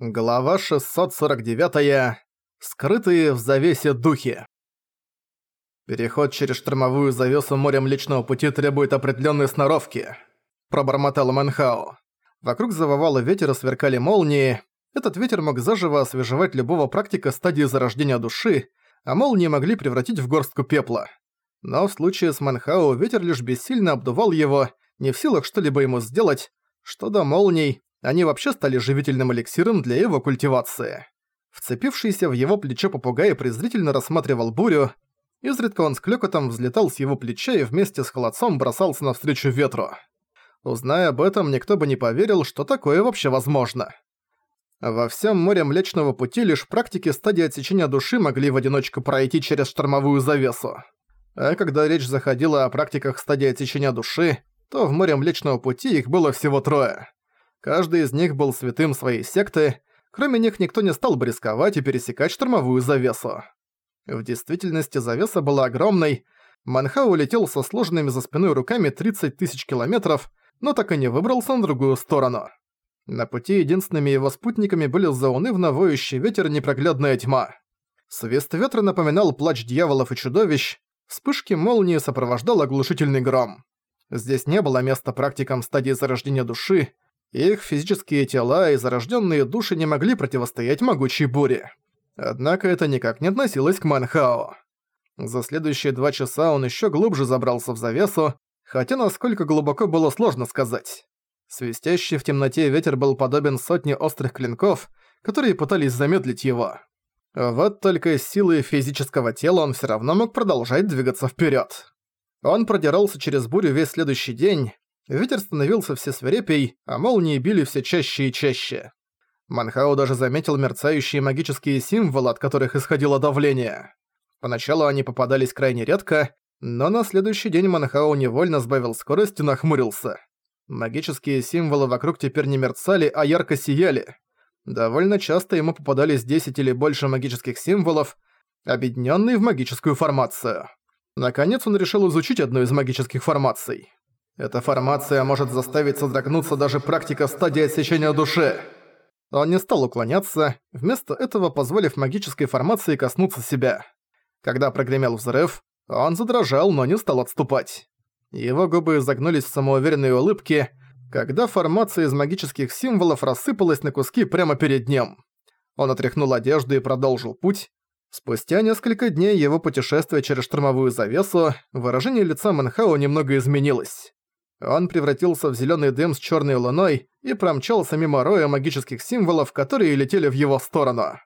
Глава 649. Скрытые в завесе духи. Переход через штормовую завесу моря Млечного Пути требует определенной сноровки, пробормотал Манхао. Вокруг завывало ветер и сверкали молнии. Этот ветер мог заживо освежевать любого практика стадии зарождения души, а молнии могли превратить в горстку пепла. Но в случае с Манхао ветер лишь бессильно обдувал его, не в силах что-либо ему сделать, что до молний, они вообще стали живительным эликсиром для его культивации. Вцепившийся в его плечо попугай презрительно рассматривал бурю, изредка он с клёкотом взлетал с его плеча и вместе с холодцом бросался навстречу ветру. Узная об этом, никто бы не поверил, что такое вообще возможно. Во всем море Млечного Пути лишь практики стадии отсечения души могли в одиночку пройти через штормовую завесу. А когда речь заходила о практиках стадии отсечения души, то в море Млечного Пути их было всего трое. Каждый из них был святым своей секты, кроме них никто не стал бы рисковать и пересекать штормовую завесу. В действительности завеса была огромной, Манхау улетел со сложенными за спиной руками 30 тысяч километров, но так и не выбрался на другую сторону. На пути единственными его спутниками были заунывно воющий ветер и непроглядная тьма. Свист ветра напоминал плач дьяволов и чудовищ, вспышки молнии сопровождал оглушительный гром. Здесь не было места практикам стадии зарождения души, их физические тела и зарожденные души не могли противостоять могучей буре. Однако это никак не относилось к Манхао. За следующие два часа он еще глубже забрался в завесу, хотя насколько глубоко было сложно сказать. Свистящий в темноте ветер был подобен сотне острых клинков, которые пытались замедлить его. Вот только силы физического тела он все равно мог продолжать двигаться вперед. Он продирался через бурю весь следующий день, Ветер становился все свирепей, а молнии били все чаще и чаще. Манхао даже заметил мерцающие магические символы, от которых исходило давление. Поначалу они попадались крайне редко, но на следующий день Манхао невольно сбавил скорость и нахмурился. Магические символы вокруг теперь не мерцали, а ярко сияли. Довольно часто ему попадались 10 или больше магических символов, объединенные в магическую формацию. Наконец он решил изучить одну из магических формаций. Эта формация может заставить содрогнуться даже практика стадии отсечения души. Он не стал уклоняться, вместо этого позволив магической формации коснуться себя. Когда прогремел взрыв, он задрожал, но не стал отступать. Его губы загнулись в самоуверенной улыбке, когда формация из магических символов рассыпалась на куски прямо перед ним. Он отряхнул одежду и продолжил путь. Спустя несколько дней его путешествия через штормовую завесу, выражение лица Манхао немного изменилось. Он превратился в зелёный дым с чёрной луной и промчался мимо роя магических символов, которые летели в его сторону.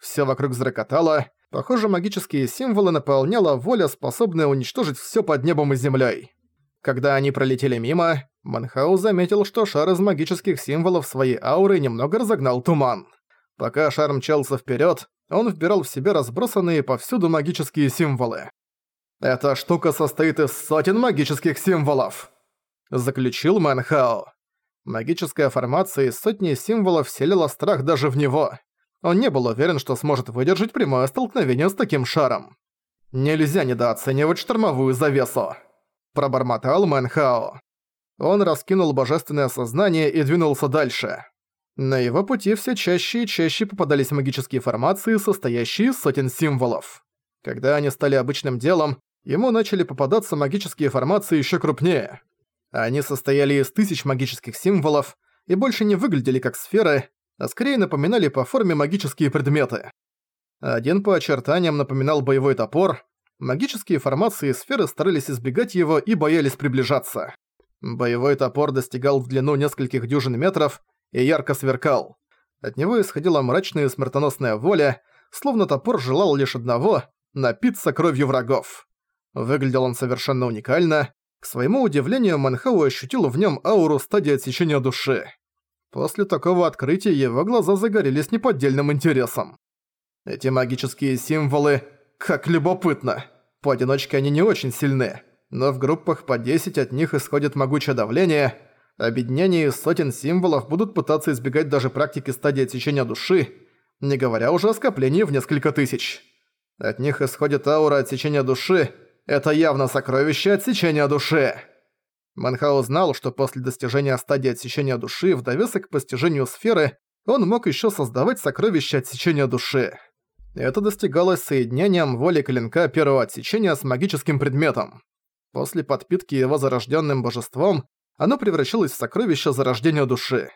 Всё вокруг зарокотало. Похоже, магические символы наполняла воля, способная уничтожить всё под небом и землёй. Когда они пролетели мимо, Манхау заметил, что шар из магических символов своей ауры немного разогнал туман. Пока шар мчался вперёд, он вбирал в себя разбросанные повсюду магические символы. «Эта штука состоит из сотен магических символов!» Заключил Манхао. Магическая формация из сотни символов вселила страх даже в него. Он не был уверен, что сможет выдержать прямое столкновение с таким шаром. «Нельзя недооценивать штормовую завесу», – пробормотал Мэнхао. Он раскинул божественное сознание и двинулся дальше. На его пути все чаще и чаще попадались магические формации, состоящие из сотен символов. Когда они стали обычным делом, ему начали попадаться магические формации еще крупнее – они состояли из тысяч магических символов и больше не выглядели как сферы, а скорее напоминали по форме магические предметы. Один по очертаниям напоминал боевой топор, магические формации и сферы старались избегать его и боялись приближаться. Боевой топор достигал в длину нескольких дюжин метров и ярко сверкал. От него исходила мрачная и смертоносная воля, словно топор желал лишь одного – напиться кровью врагов. Выглядел он совершенно уникально, к своему удивлению, Манхау ощутил в нем ауру стадии отсечения души. После такого открытия его глаза загорелись неподдельным интересом. Эти магические символы... Как любопытно. Поодиночке они не очень сильны, но в группах по 10 от них исходит могучее давление. Объединение из сотен символов будут пытаться избегать даже практики стадии отсечения души, не говоря уже о скоплении в несколько тысяч. От них исходит аура отсечения души, это явно сокровище отсечения души. Манхао знал, что после достижения стадии отсечения души в довесок к постижению сферы он мог еще создавать сокровища отсечения души. Это достигалось соединением воли клинка первого отсечения с магическим предметом. После подпитки его зарожденным божеством, оно превращалось в сокровище зарождения души.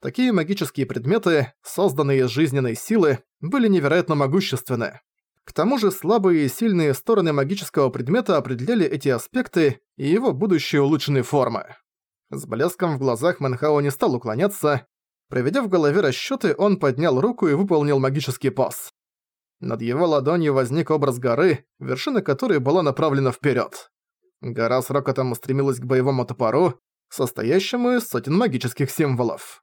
Такие магические предметы, созданные из жизненной силы, были невероятно могущественны. К тому же слабые и сильные стороны магического предмета определяли эти аспекты и его будущие улучшенные формы. С блеском в глазах Мэнхао не стал уклоняться. Проведя в голове расчёты, он поднял руку и выполнил магический пас. Над его ладонью возник образ горы, вершина которой была направлена вперед. Гора с рокотом устремилась к боевому топору, состоящему из сотен магических символов.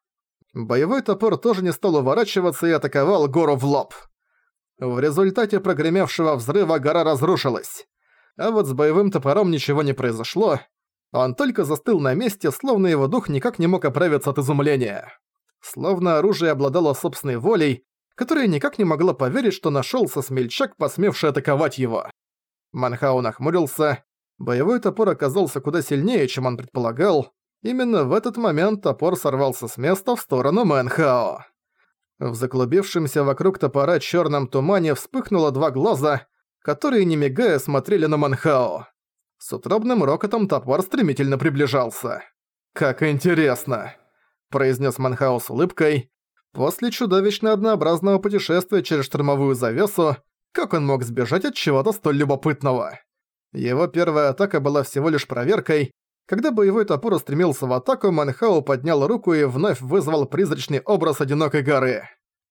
Боевой топор тоже не стал уворачиваться и атаковал гору в лоб. В результате прогремевшего взрыва гора разрушилась. А вот с боевым топором ничего не произошло. Он только застыл на месте, словно его дух никак не мог оправиться от изумления. Словно оружие обладало собственной волей, которая никак не могла поверить, что нашёлся смельчак, посмевший атаковать его. Манхау нахмурился. Боевой топор оказался куда сильнее, чем он предполагал. Именно в этот момент топор сорвался с места в сторону Мэнхао. В заклубившемся вокруг топора чёрном тумане вспыхнуло два глаза, которые, не мигая, смотрели на Манхао. С утробным рокотом топор стремительно приближался. «Как интересно!» – произнес Манхао с улыбкой. После чудовищно однообразного путешествия через штормовую завесу, как он мог сбежать от чего-то столь любопытного? Его первая атака была всего лишь проверкой. Когда боевой топор устремился в атаку, Манхау поднял руку и вновь вызвал призрачный образ одинокой горы.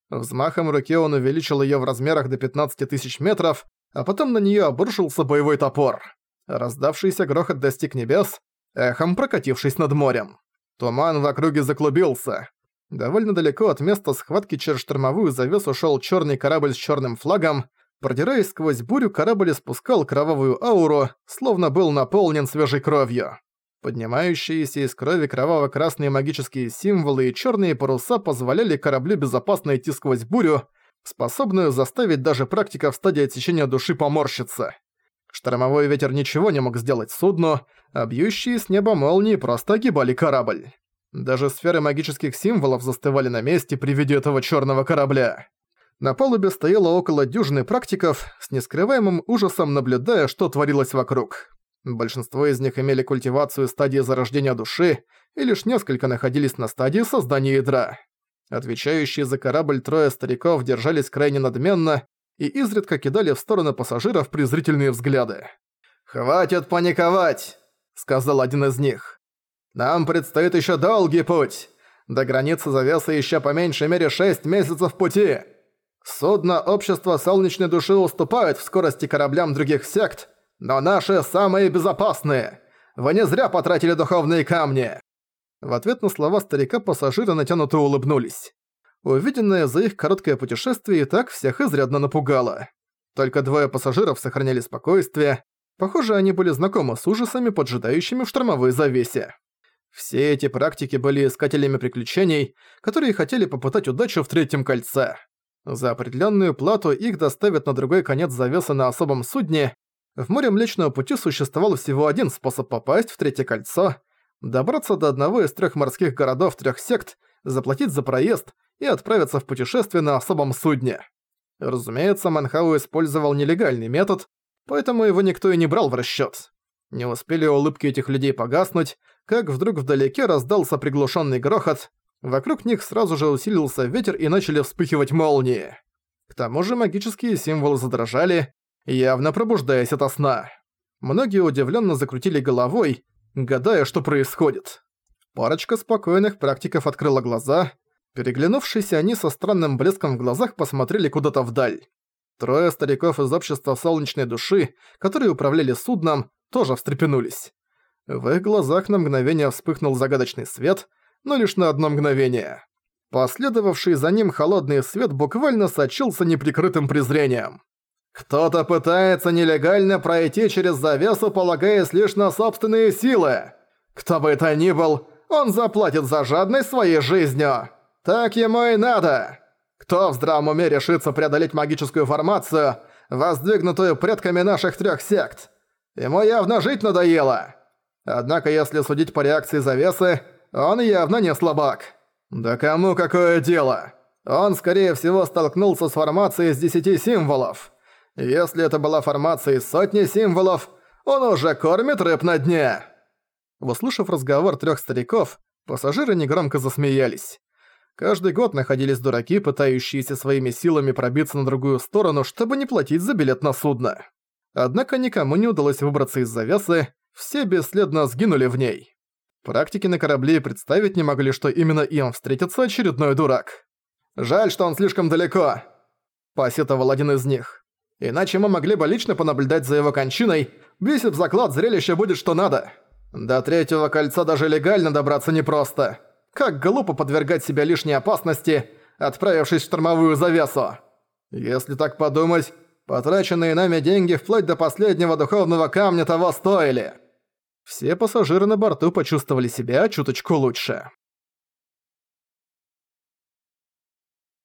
Взмахом руки он увеличил её в размерах до 15 тысяч метров, а потом на неё обрушился боевой топор. Раздавшийся грохот достиг небес, эхом прокатившись над морем. Туман в округе заклубился. Довольно далеко от места схватки через штормовую завесу шел черный корабль с черным флагом. Продираясь сквозь бурю, корабль спускал кровавую ауру, словно был наполнен свежей кровью. Поднимающиеся из крови кроваво-красные магические символы и черные паруса позволяли кораблю безопасно идти сквозь бурю, способную заставить даже практика в стадии отсечения души поморщиться. Штормовой ветер ничего не мог сделать судну, а бьющие с неба молнии просто огибали корабль. Даже сферы магических символов застывали на месте при виде этого черного корабля. На палубе стояло около дюжины практиков, с нескрываемым ужасом наблюдая, что творилось вокруг. Большинство из них имели культивацию стадии зарождения души, и лишь несколько находились на стадии создания ядра. Отвечающие за корабль трое стариков держались крайне надменно и изредка кидали в сторону пассажиров презрительные взгляды. «Хватит паниковать!» — сказал один из них. Нам предстоит еще долгий путь. До границы завесы еще по меньшей мере шесть месяцев пути. Судно общества солнечной души уступают в скорости кораблям других сект, но наши самые безопасные. Вы не зря потратили духовные камни. В ответ на слова старика пассажиры натянуто улыбнулись. Увиденное за их короткое путешествие и так всех изрядно напугало. Только двое пассажиров сохраняли спокойствие. Похоже, они были знакомы с ужасами, поджидающими в штормовой завесе. Все эти практики были искателями приключений, которые хотели попытать удачу в третьем кольце. За определенную плату их доставят на другой конец завесы на особом судне. В море Млечного Пути существовал всего один способ попасть в третье кольцо – добраться до одного из трех морских городов трех сект, заплатить за проезд и отправиться в путешествие на особом судне. Разумеется, Манхау использовал нелегальный метод, поэтому его никто и не брал в расчёт. Не успели улыбки этих людей погаснуть, как вдруг вдалеке раздался приглушенный грохот, вокруг них сразу же усилился ветер и начали вспыхивать молнии. К тому же магические символы задрожали, явно пробуждаясь ото сна. Многие удивленно закрутили головой, гадая, что происходит. Парочка спокойных практиков открыла глаза. Переглянувшись, они со странным блеском в глазах посмотрели куда-то вдаль. Трое стариков из общества солнечной души, которые управляли судном, тоже встрепенулись. В их глазах на мгновение вспыхнул загадочный свет, но лишь на одно мгновение. Последовавший за ним холодный свет буквально сочился неприкрытым презрением. «Кто-то пытается нелегально пройти через завесу, полагаясь лишь на собственные силы. Кто бы это ни был, он заплатит за жадность своей жизнью. Так ему и надо. Кто в здравом уме решится преодолеть магическую формацию, воздвигнутую предками наших трех сект? Ему явно жить надоело. Однако, если судить по реакции завесы, он явно не слабак. Да кому какое дело? Он, скорее всего, столкнулся с формацией из десяти символов. Если это была формация из сотни символов, он уже кормит рыб на дне!» Услышав разговор трех стариков, пассажиры негромко засмеялись. Каждый год находились дураки, пытающиеся своими силами пробиться на другую сторону, чтобы не платить за билет на судно. Однако никому не удалось выбраться из завесы, все бесследно сгинули в ней. Практики на корабле представить не могли, что именно им встретится очередной дурак. «Жаль, что он слишком далеко», – посетовал один из них. «Иначе мы могли бы лично понаблюдать за его кончиной, бесит заклад, зрелище будет что надо. До третьего кольца даже легально добраться непросто. Как глупо подвергать себя лишней опасности, отправившись в штормовую завесу. Если так подумать, потраченные нами деньги вплоть до последнего духовного камня того стоили». Все пассажиры на борту почувствовали себя чуточку лучше.